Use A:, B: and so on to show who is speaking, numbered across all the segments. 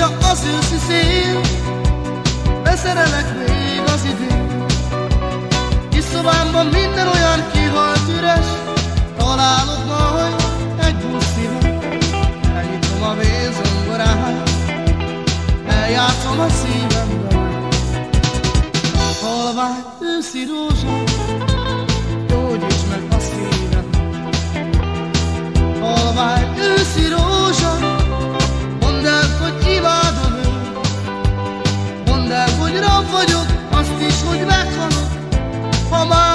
A: Fújja az őszi szél Beszerelek még az idő Kis szobámban minden olyan kihalt üres Találod majd egy buszívet Elnyitom a vérzongorát Eljátszom a szívemben. Halvány őszi rózsát vagyok, azt is, hogy meghalok, ha már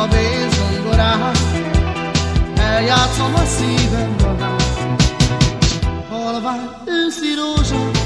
A: a vénzongorát, eljátszom a szívem magát. Halvány őszi rózsát,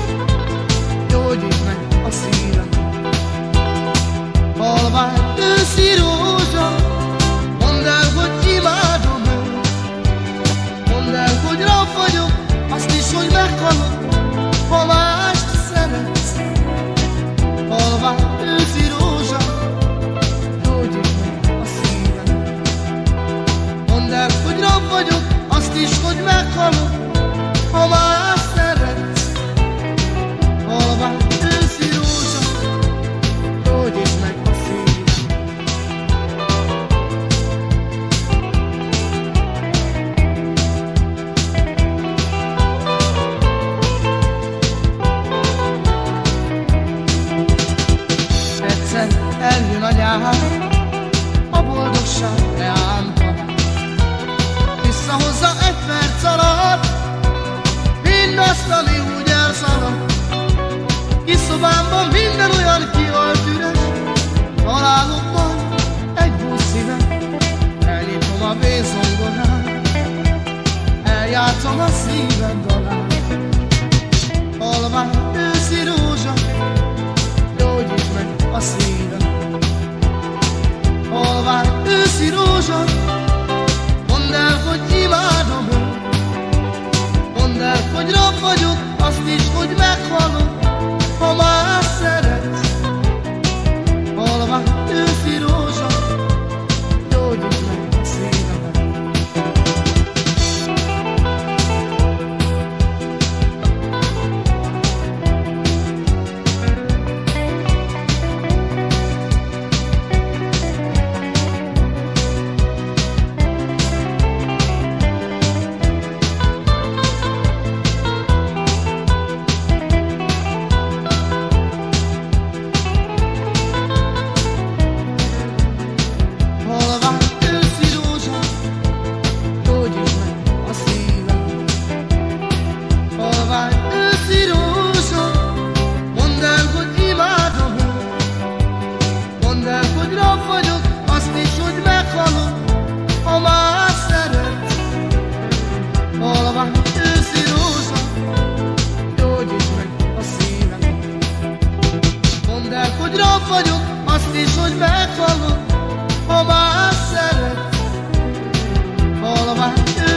A: látom a szíved dalát. Halvány őszi rózsa Gyógyít meg a szíved, Halvány őszi rózsa Mondd el, hogy imádom Mondd el, hogy rab vagyok Azt is, hogy meghalom hogy rof vagyok, azt is, hogy meghalok, ha már szeret, hallom. már ő